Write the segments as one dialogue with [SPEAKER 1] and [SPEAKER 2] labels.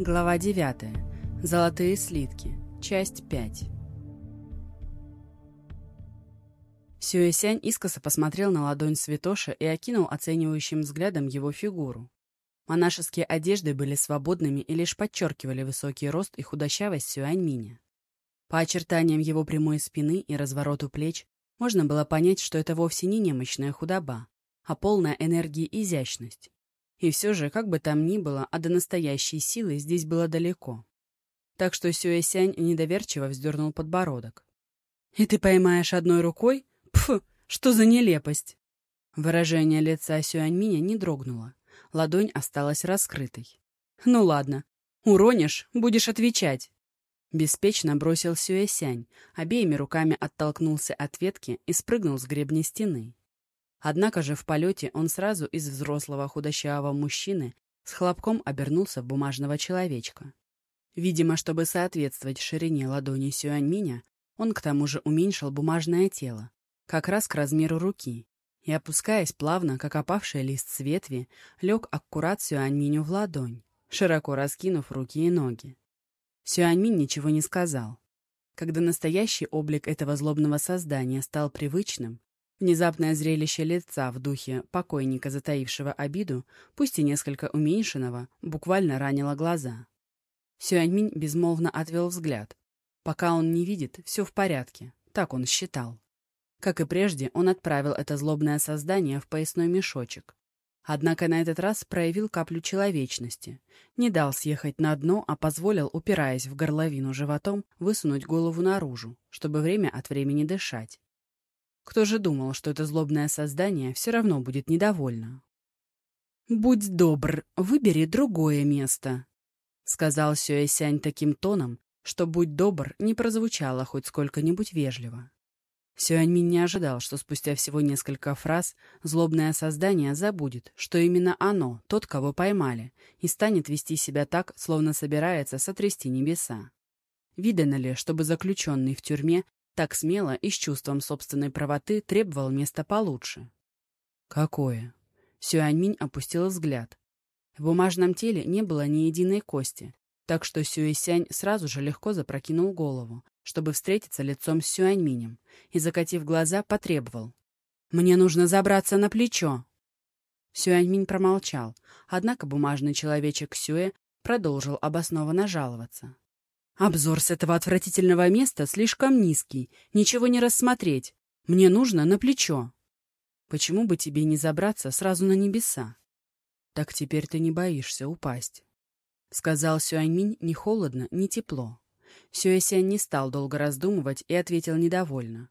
[SPEAKER 1] Глава 9. Золотые слитки. Часть 5. Сюэсянь искоса посмотрел на ладонь святоша и окинул оценивающим взглядом его фигуру. Монашеские одежды были свободными и лишь подчеркивали высокий рост и худощавость Сюаньминя. По очертаниям его прямой спины и развороту плеч можно было понять, что это вовсе не немощная худоба, а полная энергии изящность. И все же, как бы там ни было, а до настоящей силы здесь было далеко. Так что Сюэсянь недоверчиво вздернул подбородок. «И ты поймаешь одной рукой? Пф, что за нелепость!» Выражение лица Сюаньминя не дрогнуло. Ладонь осталась раскрытой. «Ну ладно. Уронишь, будешь отвечать». Беспечно бросил Сюэсянь, обеими руками оттолкнулся от ветки и спрыгнул с гребня стены. Однако же в полете он сразу из взрослого худощавого мужчины с хлопком обернулся в бумажного человечка. Видимо, чтобы соответствовать ширине ладони Сюаньминя, он к тому же уменьшил бумажное тело, как раз к размеру руки, и, опускаясь плавно, как опавший лист с ветви, лег аккурат Сюаньминю в ладонь, широко раскинув руки и ноги. Сюаньминь ничего не сказал. Когда настоящий облик этого злобного создания стал привычным, Внезапное зрелище лица в духе покойника, затаившего обиду, пусть и несколько уменьшенного, буквально ранило глаза. Сюаньминь безмолвно отвел взгляд. Пока он не видит, все в порядке, так он считал. Как и прежде, он отправил это злобное создание в поясной мешочек. Однако на этот раз проявил каплю человечности. Не дал съехать на дно, а позволил, упираясь в горловину животом, высунуть голову наружу, чтобы время от времени дышать. Кто же думал, что это злобное создание все равно будет недовольно? «Будь добр, выбери другое место», — сказал Сюэсянь таким тоном, что «будь добр» не прозвучало хоть сколько-нибудь вежливо. Сюаньмин не ожидал, что спустя всего несколько фраз злобное создание забудет, что именно оно, тот, кого поймали, и станет вести себя так, словно собирается сотрясти небеса. Видано ли, чтобы заключенный в тюрьме так смело и с чувством собственной правоты требовал места получше. «Какое?» Сюаньминь опустил взгляд. В бумажном теле не было ни единой кости, так что Сюэсянь сразу же легко запрокинул голову, чтобы встретиться лицом с Сюаньминем, и, закатив глаза, потребовал. «Мне нужно забраться на плечо!» Сюаньминь промолчал, однако бумажный человечек Сюэ продолжил обоснованно жаловаться. Обзор с этого отвратительного места слишком низкий, ничего не рассмотреть. Мне нужно на плечо. Почему бы тебе не забраться сразу на небеса? Так теперь ты не боишься упасть. Сказал Сюаньминь ни холодно, ни тепло. Сюэсянь не стал долго раздумывать и ответил недовольно.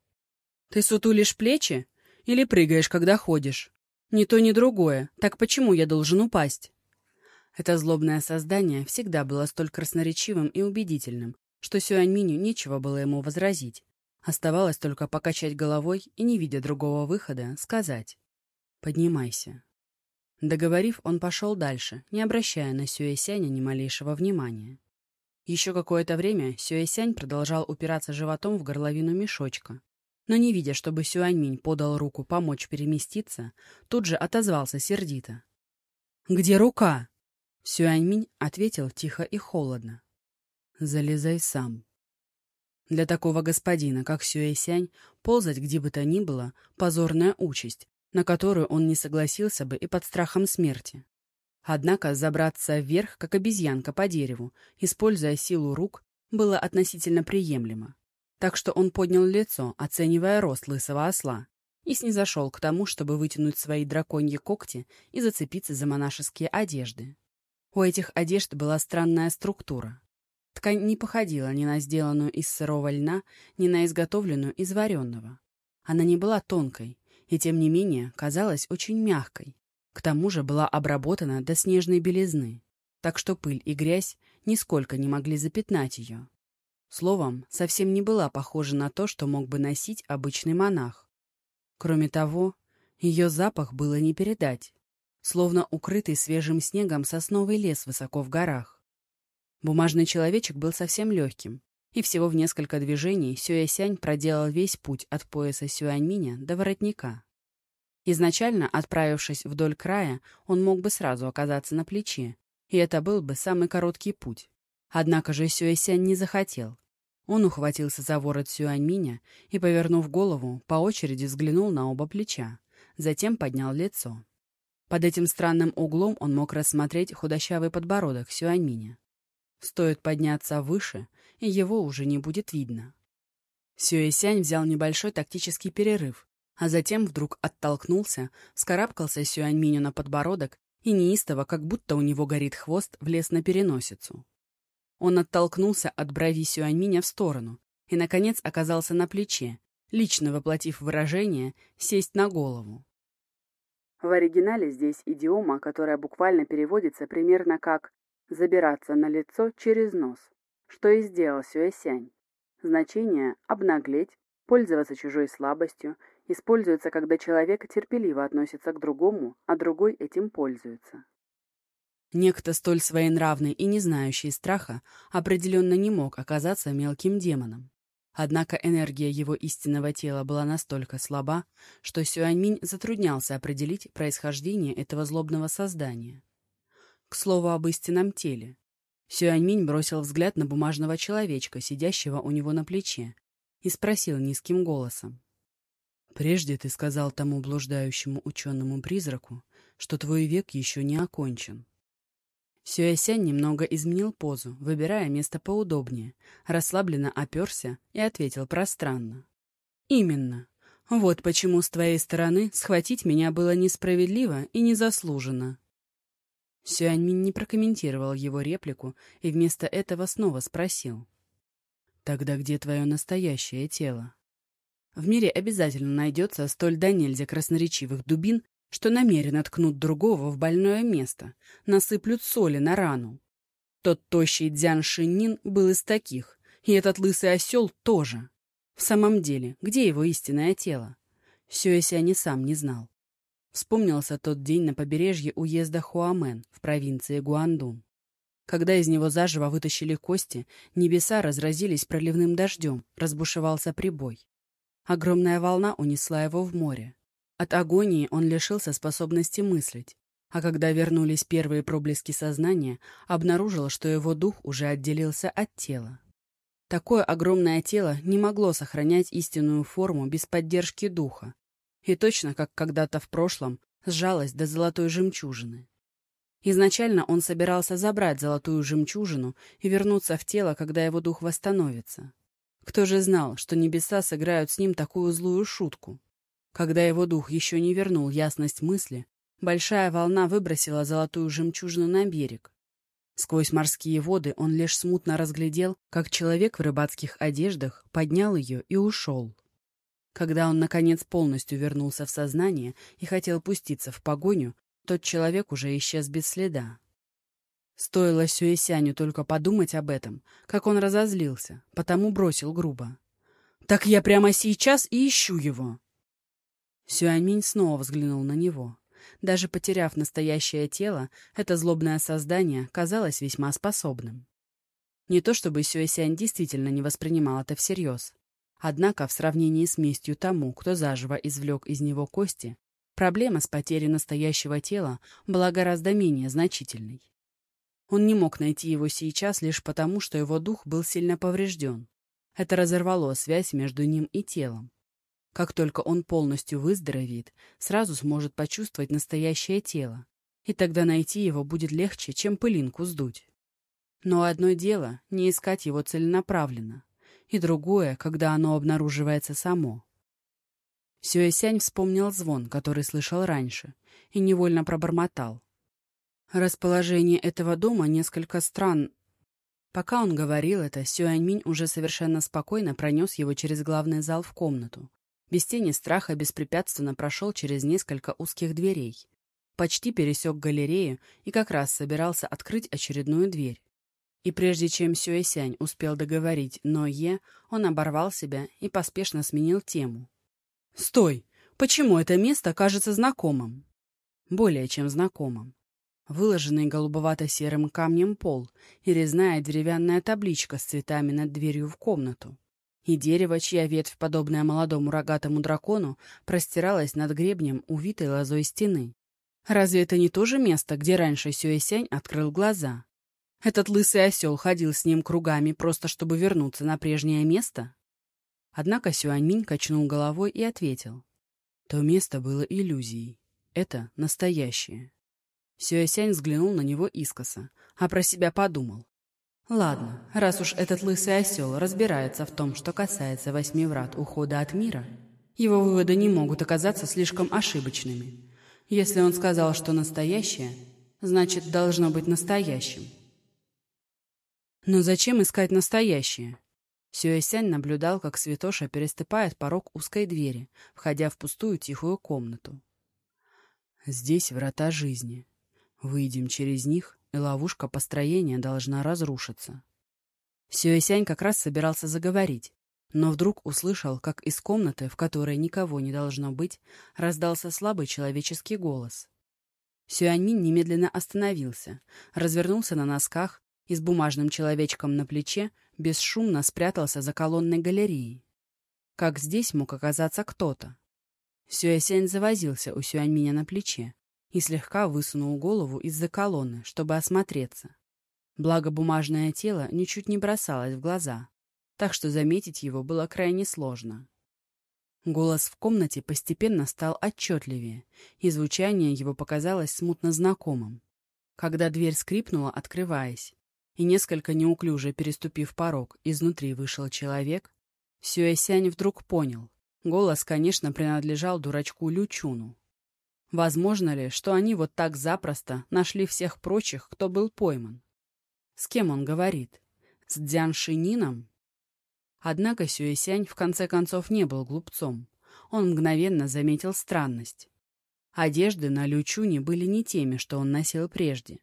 [SPEAKER 1] Ты сутулишь плечи или прыгаешь, когда ходишь? Ни то, ни другое. Так почему я должен упасть? Это злобное создание всегда было столь красноречивым и убедительным, что Сюаньминю нечего было ему возразить. Оставалось только покачать головой и, не видя другого выхода, сказать «Поднимайся». Договорив, он пошел дальше, не обращая на Сюэсяня ни малейшего внимания. Еще какое-то время Сюэсянь продолжал упираться животом в горловину мешочка. Но не видя, чтобы Сюаньминь подал руку помочь переместиться, тут же отозвался сердито. «Где рука?» Сюаньминь ответил тихо и холодно. «Залезай сам». Для такого господина, как Сюэсянь, ползать где бы то ни было — позорная участь, на которую он не согласился бы и под страхом смерти. Однако забраться вверх, как обезьянка по дереву, используя силу рук, было относительно приемлемо. Так что он поднял лицо, оценивая рост лысого осла, и снизошел к тому, чтобы вытянуть свои драконьи когти и зацепиться за монашеские одежды. У этих одежд была странная структура. Ткань не походила ни на сделанную из сырого льна, ни на изготовленную из вареного. Она не была тонкой, и тем не менее казалась очень мягкой. К тому же была обработана до снежной белизны, так что пыль и грязь нисколько не могли запятнать ее. Словом, совсем не была похожа на то, что мог бы носить обычный монах. Кроме того, ее запах было не передать словно укрытый свежим снегом сосновый лес высоко в горах. Бумажный человечек был совсем легким, и всего в несколько движений Сюэсянь проделал весь путь от пояса Сюаньминя до воротника. Изначально, отправившись вдоль края, он мог бы сразу оказаться на плече, И это был бы самый короткий путь. Однако же Сюэсянь не захотел. Он ухватился за ворот Сюаньминя и, повернув голову, по очереди взглянул на оба плеча. Затем поднял лицо. Под этим странным углом он мог рассмотреть худощавый подбородок Сюаньминя. Стоит подняться выше, и его уже не будет видно. Сюэсянь взял небольшой тактический перерыв, а затем вдруг оттолкнулся, скарабкался Сюаньминю на подбородок и неистово, как будто у него горит хвост, влез на переносицу. Он оттолкнулся от брови Сюаньминя в сторону и, наконец, оказался на плече, лично воплотив выражение «сесть на голову». В оригинале здесь идиома, которая буквально переводится примерно как «забираться на лицо через нос», что и сделал Сюэсянь. Значение «обнаглеть», «пользоваться чужой слабостью» используется, когда человек терпеливо относится к другому, а другой этим пользуется. Некто столь своенравный и не знающий страха определенно не мог оказаться мелким демоном. Однако энергия его истинного тела была настолько слаба, что Сюаньминь затруднялся определить происхождение этого злобного создания. К слову об истинном теле. Сюаньминь бросил взгляд на бумажного человечка, сидящего у него на плече, и спросил низким голосом. «Прежде ты сказал тому блуждающему ученому-призраку, что твой век еще не окончен. Сюэсянь немного изменил позу, выбирая место поудобнее, расслабленно оперся и ответил пространно. «Именно. Вот почему с твоей стороны схватить меня было несправедливо и незаслуженно». Сюаньмин не прокомментировал его реплику и вместо этого снова спросил. «Тогда где твое настоящее тело?» В мире обязательно найдется столь да нельзя красноречивых дубин, что намеренно ткнут другого в больное место, насыплют соли на рану. Тот тощий Дзян Шиннин был из таких, и этот лысый осел тоже. В самом деле, где его истинное тело? Сюэсяни сам не знал. Вспомнился тот день на побережье уезда Хуамен в провинции Гуандун. Когда из него заживо вытащили кости, небеса разразились проливным дождем, разбушевался прибой. Огромная волна унесла его в море. От агонии он лишился способности мыслить, а когда вернулись первые проблески сознания, обнаружил, что его дух уже отделился от тела. Такое огромное тело не могло сохранять истинную форму без поддержки духа, и точно как когда-то в прошлом сжалось до золотой жемчужины. Изначально он собирался забрать золотую жемчужину и вернуться в тело, когда его дух восстановится. Кто же знал, что небеса сыграют с ним такую злую шутку? Когда его дух еще не вернул ясность мысли, большая волна выбросила золотую жемчужину на берег. Сквозь морские воды он лишь смутно разглядел, как человек в рыбацких одеждах поднял ее и ушел. Когда он, наконец, полностью вернулся в сознание и хотел пуститься в погоню, тот человек уже исчез без следа. Стоило Сюэсяню только подумать об этом, как он разозлился, потому бросил грубо. «Так я прямо сейчас и ищу его!» Сюаньминь снова взглянул на него. Даже потеряв настоящее тело, это злобное создание казалось весьма способным. Не то чтобы Сюэсянь действительно не воспринимал это всерьез. Однако в сравнении с местью тому, кто заживо извлек из него кости, проблема с потерей настоящего тела была гораздо менее значительной. Он не мог найти его сейчас лишь потому, что его дух был сильно поврежден. Это разорвало связь между ним и телом. Как только он полностью выздоровеет, сразу сможет почувствовать настоящее тело, и тогда найти его будет легче, чем пылинку сдуть. Но одно дело — не искать его целенаправленно, и другое, когда оно обнаруживается само. Сюэсянь вспомнил звон, который слышал раньше, и невольно пробормотал. Расположение этого дома несколько стран... Пока он говорил это, Сюаньминь уже совершенно спокойно пронес его через главный зал в комнату, без тени страха беспрепятственно прошел через несколько узких дверей. Почти пересек галерею и как раз собирался открыть очередную дверь. И прежде чем Сюэсянь успел договорить «но Е», он оборвал себя и поспешно сменил тему. «Стой! Почему это место кажется знакомым?» Более чем знакомым. Выложенный голубовато-серым камнем пол и резная деревянная табличка с цветами над дверью в комнату и дерево, чья ветвь, подобная молодому рогатому дракону, простиралась над гребнем увитой лозой стены. Разве это не то же место, где раньше Сюэсянь открыл глаза? Этот лысый осел ходил с ним кругами, просто чтобы вернуться на прежнее место? Однако Сюаньминь качнул головой и ответил. То место было иллюзией. Это настоящее. Сюэсянь взглянул на него искоса, а про себя подумал. Ладно, раз уж этот лысый осел разбирается в том, что касается восьми врат ухода от мира, его выводы не могут оказаться слишком ошибочными. Если он сказал, что настоящее, значит, должно быть настоящим. Но зачем искать настоящее? Сюэсянь наблюдал, как Святоша переступает порог узкой двери, входя в пустую тихую комнату. Здесь врата жизни. Выйдем через них, и ловушка построения должна разрушиться. Сюэсянь как раз собирался заговорить, но вдруг услышал, как из комнаты, в которой никого не должно быть, раздался слабый человеческий голос. Сюаньмин немедленно остановился, развернулся на носках и с бумажным человечком на плече бесшумно спрятался за колонной галереи. Как здесь мог оказаться кто-то? Сюэсянь завозился у Сюаньминя на плече, и слегка высунул голову из-за колонны, чтобы осмотреться. Благо бумажное тело ничуть не бросалось в глаза, так что заметить его было крайне сложно. Голос в комнате постепенно стал отчетливее, и звучание его показалось смутно знакомым. Когда дверь скрипнула, открываясь, и несколько неуклюже переступив порог, изнутри вышел человек, Сюэсянь вдруг понял. Голос, конечно, принадлежал дурачку Лючуну. Возможно ли, что они вот так запросто нашли всех прочих, кто был пойман? С кем он говорит? С Дзян Шинином? Однако Сюэсянь в конце концов не был глупцом. Он мгновенно заметил странность. Одежды на Лючуне были не теми, что он носил прежде.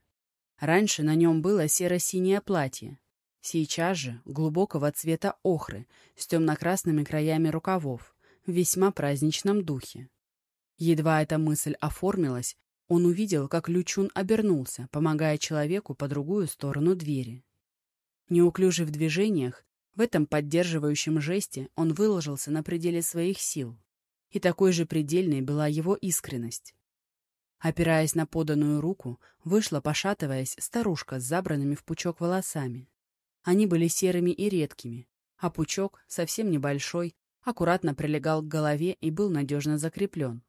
[SPEAKER 1] Раньше на нем было серо-синее платье. Сейчас же глубокого цвета охры с темно-красными краями рукавов, в весьма праздничном духе. Едва эта мысль оформилась, он увидел, как Лючун обернулся, помогая человеку по другую сторону двери. Неуклюжий в движениях, в этом поддерживающем жесте он выложился на пределе своих сил. И такой же предельной была его искренность. Опираясь на поданную руку, вышла, пошатываясь, старушка с забранными в пучок волосами. Они были серыми и редкими, а пучок, совсем небольшой, аккуратно прилегал к голове и был надежно закреплен.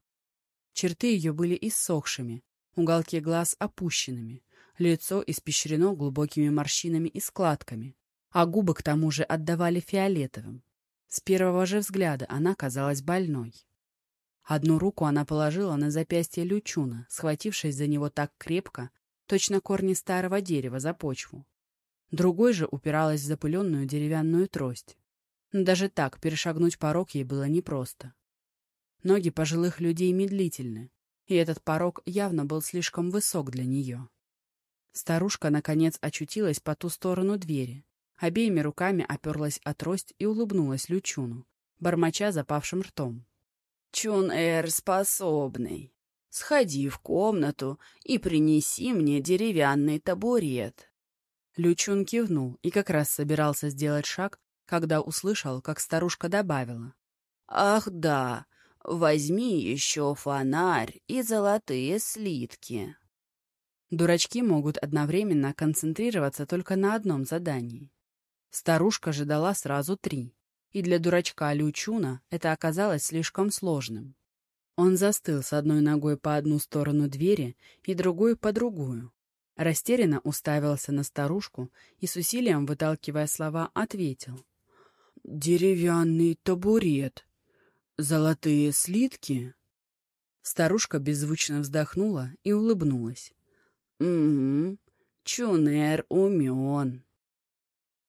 [SPEAKER 1] Черты ее были иссохшими, уголки глаз опущенными, лицо испещрено глубокими морщинами и складками, а губы к тому же отдавали фиолетовым. С первого же взгляда она казалась больной. Одну руку она положила на запястье Лючуна, схватившись за него так крепко, точно корни старого дерева за почву. Другой же упиралась в запыленную деревянную трость. Но даже так перешагнуть порог ей было непросто. Ноги пожилых людей медлительны, и этот порог явно был слишком высок для нее. Старушка, наконец, очутилась по ту сторону двери, обеими руками оперлась о трость и улыбнулась Лючуну, бормоча запавшим ртом. «Чун-эр способный. Сходи в комнату и принеси мне деревянный табурет». Лючун кивнул и как раз собирался сделать шаг, когда услышал, как старушка добавила. «Ах да, Возьми еще фонарь и золотые слитки. Дурачки могут одновременно концентрироваться только на одном задании. Старушка же дала сразу три, и для дурачка Лючуна это оказалось слишком сложным. Он застыл с одной ногой по одну сторону двери и другой по другую. Растерянно уставился на старушку и с усилием, выталкивая слова, ответил. «Деревянный табурет. «Золотые слитки?» Старушка беззвучно вздохнула и улыбнулась. «Угу, Чунер умен».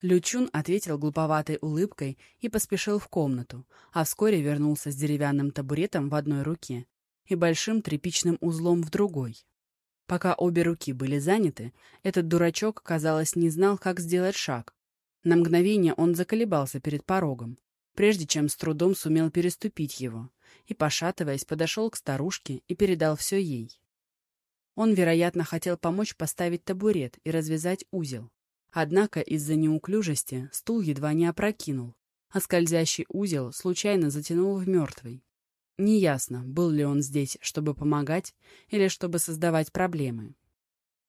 [SPEAKER 1] Лючун ответил глуповатой улыбкой и поспешил в комнату, а вскоре вернулся с деревянным табуретом в одной руке и большим тряпичным узлом в другой. Пока обе руки были заняты, этот дурачок, казалось, не знал, как сделать шаг. На мгновение он заколебался перед порогом, прежде чем с трудом сумел переступить его, и, пошатываясь, подошел к старушке и передал все ей. Он, вероятно, хотел помочь поставить табурет и развязать узел. Однако из-за неуклюжести стул едва не опрокинул, а скользящий узел случайно затянул в мертвый. Неясно, был ли он здесь, чтобы помогать или чтобы создавать проблемы.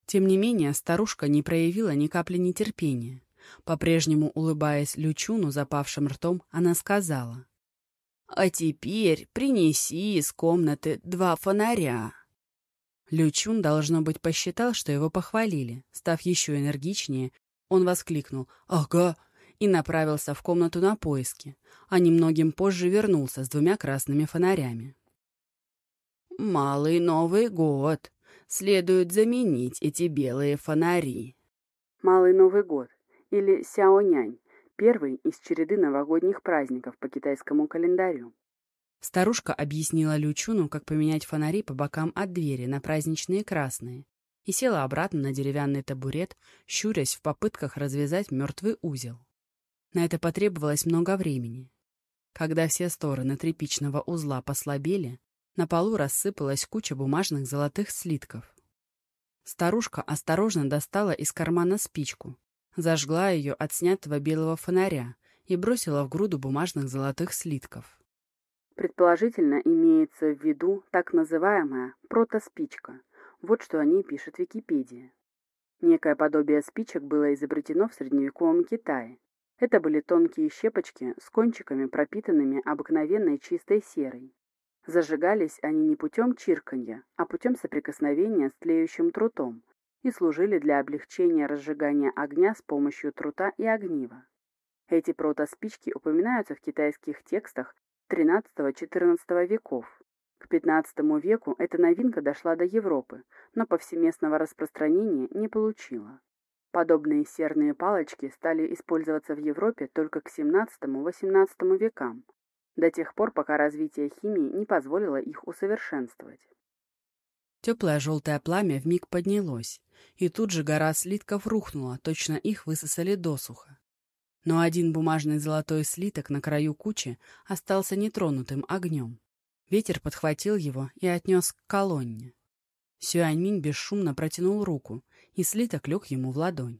[SPEAKER 1] Тем не менее, старушка не проявила ни капли нетерпения. По-прежнему улыбаясь Лючуну запавшим ртом, она сказала. «А теперь принеси из комнаты два фонаря». Лючун, должно быть, посчитал, что его похвалили. Став еще энергичнее, он воскликнул «Ага!» и направился в комнату на поиски, а немногим позже вернулся с двумя красными фонарями. «Малый Новый год! Следует заменить эти белые фонари!» Малый Новый год или Сяонянь, первый из череды новогодних праздников по китайскому календарю. Старушка объяснила Лючуну, как поменять фонари по бокам от двери на праздничные красные, и села обратно на деревянный табурет, щурясь в попытках развязать мертвый узел. На это потребовалось много времени. Когда все стороны тряпичного узла послабели, на полу рассыпалась куча бумажных золотых слитков. Старушка осторожно достала из кармана спичку, зажгла ее от снятого белого фонаря и бросила в груду бумажных золотых слитков. Предположительно, имеется в виду так называемая протоспичка. Вот что о ней пишет Википедия. Некое подобие спичек было изобретено в средневековом Китае. Это были тонкие щепочки с кончиками, пропитанными обыкновенной чистой серой. Зажигались они не путем чирканья, а путем соприкосновения с тлеющим трутом, и служили для облегчения разжигания огня с помощью трута и огнива. Эти протоспички упоминаются в китайских текстах XIII-XIV веков. К XV веку эта новинка дошла до Европы, но повсеместного распространения не получила. Подобные серные палочки стали использоваться в Европе только к XVII-XVIII векам, до тех пор, пока развитие химии не позволило их усовершенствовать. Теплое желтое пламя вмиг поднялось, и тут же гора слитков рухнула, точно их высосали досуха. Но один бумажный золотой слиток на краю кучи остался нетронутым огнем. Ветер подхватил его и отнес к колонне. Сюаньминь бесшумно протянул руку, и слиток лег ему в ладонь.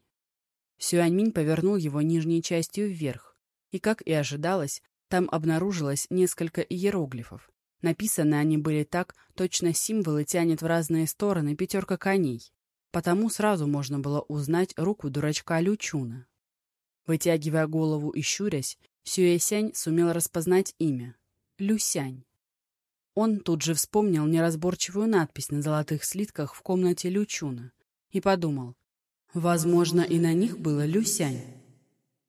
[SPEAKER 1] Сюаньминь повернул его нижней частью вверх, и, как и ожидалось, там обнаружилось несколько иероглифов, Написаны они были так, точно символы тянет в разные стороны пятерка коней. Потому сразу можно было узнать руку дурачка Лючуна. Вытягивая голову и щурясь, Сюэсянь сумел распознать имя — Люсянь. Он тут же вспомнил неразборчивую надпись на золотых слитках в комнате Лючуна и подумал, возможно, и на них было Люсянь.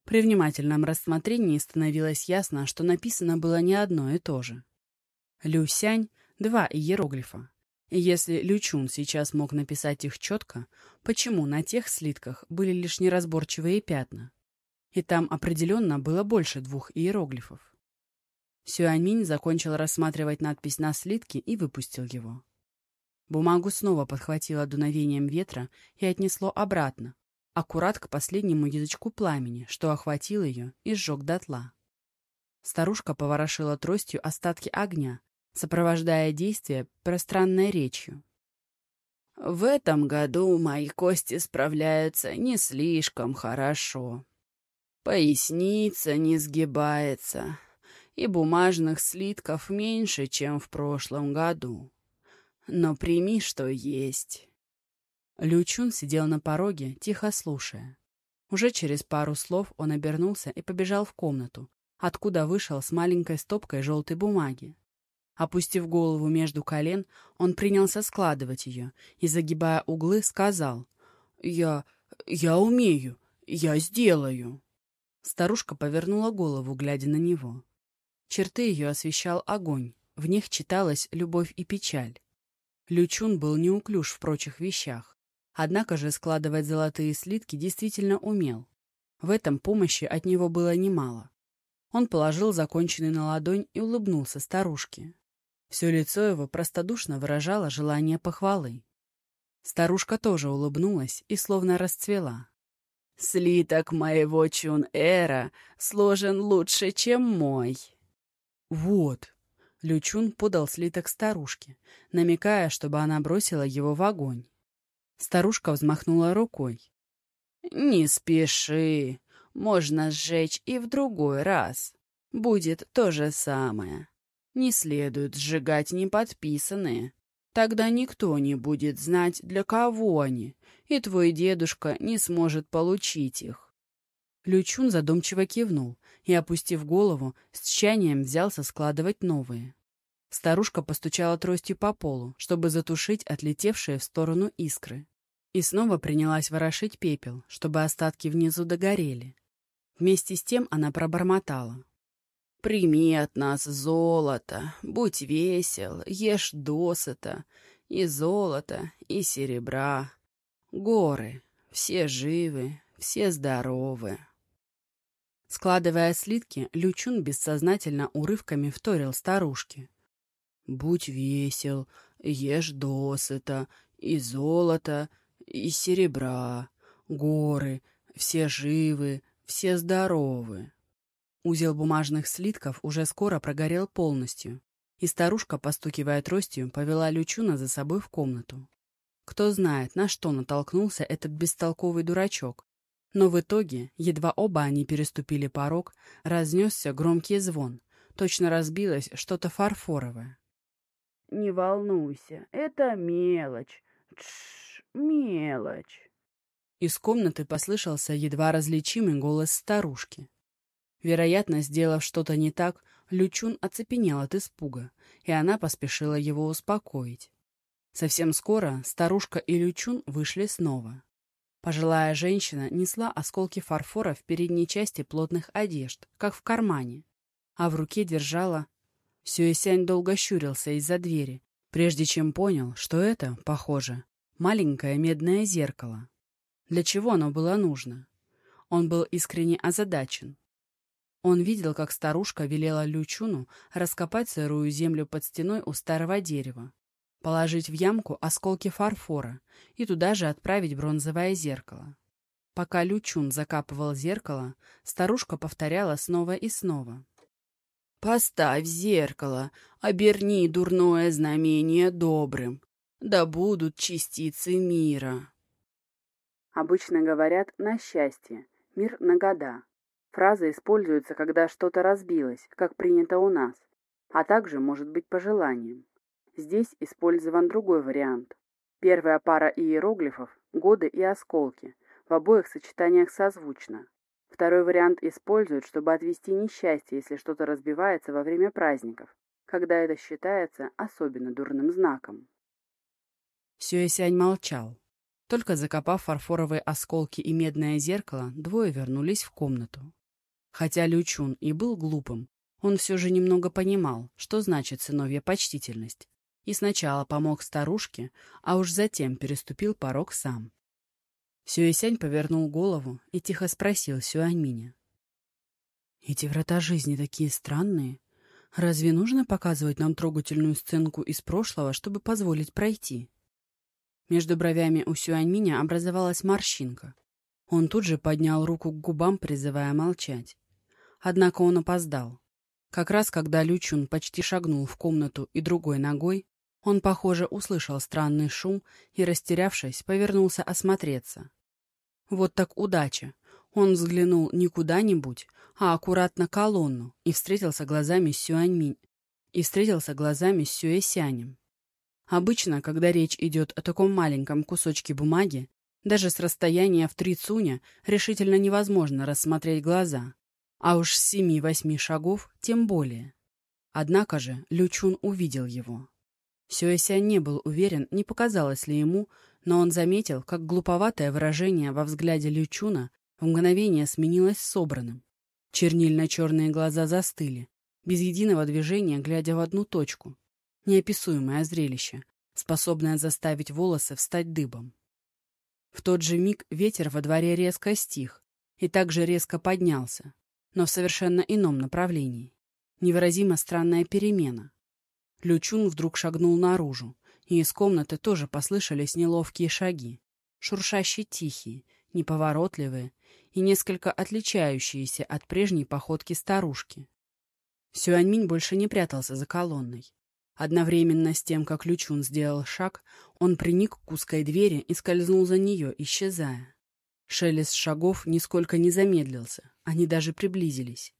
[SPEAKER 1] При внимательном рассмотрении становилось ясно, что написано было не одно и то же. Люсянь — два иероглифа. Если Лючун сейчас мог написать их четко, почему на тех слитках были лишь неразборчивые пятна? И там определенно было больше двух иероглифов. Сюаньминь закончил рассматривать надпись на слитке и выпустил его. Бумагу снова подхватило дуновением ветра и отнесло обратно, аккурат к последнему язычку пламени, что охватил ее и сжег дотла. Старушка поворошила тростью остатки огня, сопровождая действие пространной речью. «В этом году мои кости справляются не слишком хорошо. Поясница не сгибается, и бумажных слитков меньше, чем в прошлом году. Но прими, что есть». Лючун сидел на пороге, тихо слушая. Уже через пару слов он обернулся и побежал в комнату, откуда вышел с маленькой стопкой желтой бумаги. Опустив голову между колен, он принялся складывать ее и, загибая углы, сказал «Я... я умею, я сделаю». Старушка повернула голову, глядя на него. Черты ее освещал огонь, в них читалась любовь и печаль. Лючун был неуклюж в прочих вещах, однако же складывать золотые слитки действительно умел. В этом помощи от него было немало. Он положил законченный на ладонь и улыбнулся старушке. Все лицо его простодушно выражало желание похвалы. Старушка тоже улыбнулась и словно расцвела. «Слиток моего Чун-Эра сложен лучше, чем мой». «Вот». Лючун подал слиток старушке, намекая, чтобы она бросила его в огонь. Старушка взмахнула рукой. «Не спеши, можно сжечь и в другой раз. Будет то же самое. Не следует сжигать неподписанные. Тогда никто не будет знать, для кого они, и твой дедушка не сможет получить их. Лючун задумчиво кивнул и, опустив голову, с тщанием взялся складывать новые. Старушка постучала тростью по полу, чтобы затушить отлетевшие в сторону искры. И снова принялась ворошить пепел, чтобы остатки внизу догорели. Вместе с тем она пробормотала. «Прими от нас золото, будь весел, ешь досыта, и золото, и серебра. Горы, все живы, все здоровы». Складывая слитки, Лючун бессознательно урывками вторил старушке. «Будь весел, ешь досыта, и золото, и серебра, горы, все живы, все здоровы». Узел бумажных слитков уже скоро прогорел полностью, и старушка, постукивая тростью, повела Лючуна за собой в комнату. Кто знает, на что натолкнулся этот бестолковый дурачок, но в итоге, едва оба они переступили порог, разнесся громкий звон. Точно разбилось что-то фарфоровое.
[SPEAKER 2] «Не волнуйся, это мелочь. Тш, мелочь».
[SPEAKER 1] Из комнаты послышался едва различимый голос старушки. Вероятно, сделав что-то не так, Лючун оцепенел от испуга, и она поспешила его успокоить. Совсем скоро старушка и Лючун вышли снова. Пожилая женщина несла осколки фарфора в передней части плотных одежд, как в кармане, а в руке держала... Сюэсянь долго щурился из-за двери, прежде чем понял, что это, похоже, маленькое медное зеркало. Для чего оно было нужно? Он был искренне озадачен. Он видел, как старушка велела Лючуну раскопать сырую землю под стеной у старого дерева, Положить в ямку осколки фарфора и туда же отправить бронзовое зеркало. Пока Лючун закапывал зеркало, старушка повторяла снова и снова. «Поставь зеркало, оберни дурное знамение добрым, да будут частицы мира».
[SPEAKER 2] Обычно говорят «на счастье», «мир на года». Фраза используется, когда что-то разбилось, как принято у нас, а также может быть пожеланием. Здесь использован другой вариант. Первая пара иероглифов – годы и осколки, в обоих сочетаниях созвучно. Второй вариант используют, чтобы отвести несчастье, если что-то разбивается во время праздников, когда это считается особенно дурным знаком.
[SPEAKER 1] Сюэсянь молчал. Только закопав фарфоровые осколки и медное зеркало, двое вернулись в комнату. Хотя Лючун и был глупым, он все же немного понимал, что значит сыновья почтительность, и сначала помог старушке, а уж затем переступил порог сам. Сюэсянь повернул голову и тихо спросил Сюаньминя. «Эти врата жизни такие странные. Разве нужно показывать нам трогательную сценку из прошлого, чтобы позволить пройти?» Между бровями у Сюаньминя образовалась морщинка. Он тут же поднял руку к губам, призывая молчать. Однако он опоздал. Как раз когда Лючун почти шагнул в комнату и другой ногой, он, похоже, услышал странный шум и, растерявшись, повернулся осмотреться. Вот так удача. Он взглянул не куда-нибудь, а аккуратно колонну и встретился глазами с Сюаньминь и встретился глазами с Сюэсянем. Обычно, когда речь идет о таком маленьком кусочке бумаги, даже с расстояния в три цуня решительно невозможно рассмотреть глаза, а уж с семи-восьми шагов тем более. Однако же Лючун увидел его. Сюэся не был уверен, не показалось ли ему, но он заметил, как глуповатое выражение во взгляде Лючуна в мгновение сменилось собранным. Чернильно-черные глаза застыли, без единого движения, глядя в одну точку. Неописуемое зрелище, способное заставить волосы встать дыбом. В тот же миг ветер во дворе резко стих и также резко поднялся, но в совершенно ином направлении. Невыразимо странная перемена — Лючун вдруг шагнул наружу, и из комнаты тоже послышались неловкие шаги, шуршащие тихие, неповоротливые и несколько отличающиеся от прежней походки старушки. Сюаньминь больше не прятался за колонной. Одновременно с тем, как Лючун сделал шаг, он приник к узкой двери и скользнул за нее, исчезая. Шелест шагов нисколько не замедлился, они даже приблизились.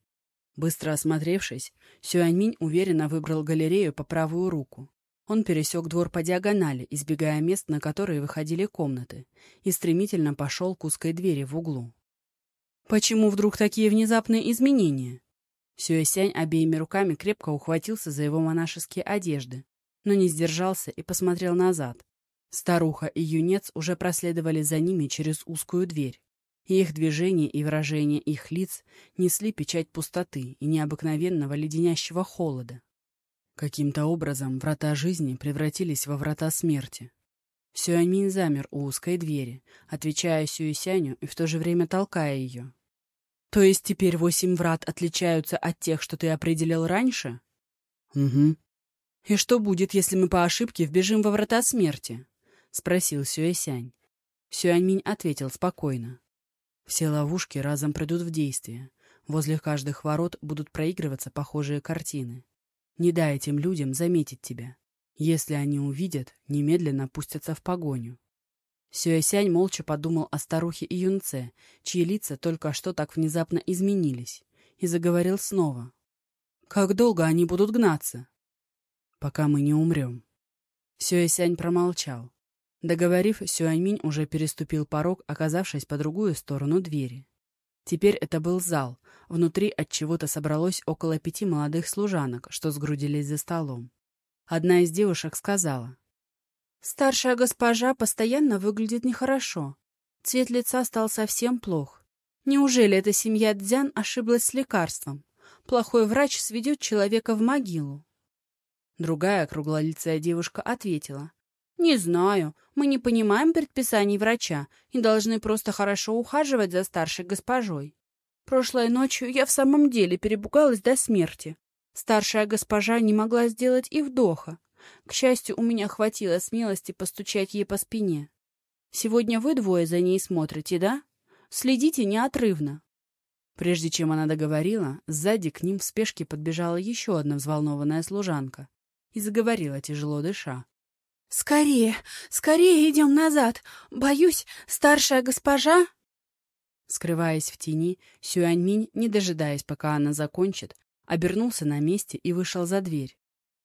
[SPEAKER 1] Быстро осмотревшись, Сюаньминь уверенно выбрал галерею по правую руку. Он пересек двор по диагонали, избегая мест, на которые выходили комнаты, и стремительно пошел к узкой двери в углу. Почему вдруг такие внезапные изменения? Сюэсянь обеими руками крепко ухватился за его монашеские одежды, но не сдержался и посмотрел назад. Старуха и юнец уже проследовали за ними через узкую дверь, и их движения и выражения их лиц несли печать пустоты и необыкновенного леденящего холода. Каким-то образом врата жизни превратились во врата смерти. Сюаньмин замер у узкой двери, отвечая Сюэсяню и в то же время толкая ее. «То есть теперь восемь врат отличаются от тех, что ты определил раньше?»
[SPEAKER 2] «Угу».
[SPEAKER 1] «И что будет, если мы по ошибке вбежим во врата смерти?» — спросил Сюэсянь. Сюаньминь ответил спокойно. «Все ловушки разом придут в действие. Возле каждых ворот будут проигрываться похожие картины. Не дай этим людям заметить тебя. Если они увидят, немедленно пустятся в погоню». Сюэсянь молча подумал о старухе и юнце, чьи лица только что так внезапно изменились, и заговорил снова. «Как долго они будут гнаться?» «Пока мы не умрем». Сюэсянь промолчал. Договорив, Сюаньминь уже переступил порог, оказавшись по другую сторону двери. Теперь это был зал. Внутри от чего-то собралось около пяти молодых служанок, что сгрудились за столом. Одна из девушек сказала. «Старшая госпожа постоянно выглядит нехорошо. Цвет лица стал совсем плох. Неужели эта семья Дзян ошиблась с лекарством? Плохой врач сведет человека в могилу». Другая круглолицая девушка ответила. «Не знаю. Мы не понимаем предписаний врача и должны просто хорошо ухаживать за старшей госпожой. Прошлой ночью я в самом деле перепугалась до смерти. Старшая госпожа не могла сделать и вдоха. К счастью, у меня хватило смелости постучать ей по спине. Сегодня вы двое за ней смотрите, да? Следите неотрывно. Прежде чем она договорила, сзади к ним в спешке подбежала еще одна взволнованная служанка и заговорила, тяжело дыша. «Скорее, скорее идем назад! Боюсь, старшая госпожа...» Скрываясь в тени, Сюаньминь, не дожидаясь, пока она закончит, обернулся на месте и вышел за дверь.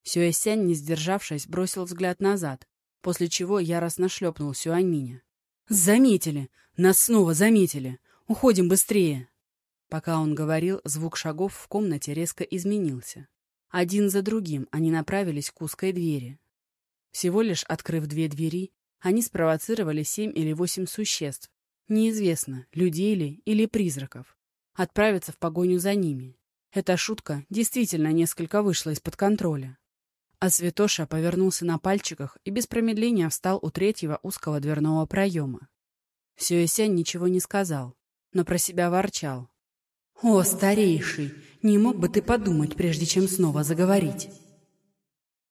[SPEAKER 1] Сюэсянь, не сдержавшись, бросил взгляд назад, после чего яростно шлепнул Сюаньминя. «Заметили! Нас снова заметили! Уходим быстрее!» Пока он говорил, звук шагов в комнате резко изменился. Один за другим они направились к узкой двери. Всего лишь открыв две двери, они спровоцировали семь или восемь существ, неизвестно, людей ли или призраков, отправиться в погоню за ними. Эта шутка действительно несколько вышла из-под контроля. А Святоша повернулся на пальчиках и без промедления встал у третьего узкого дверного проема. Сюэсянь ничего не сказал, но про себя ворчал. «О, старейший, не мог бы ты подумать, прежде чем снова заговорить?»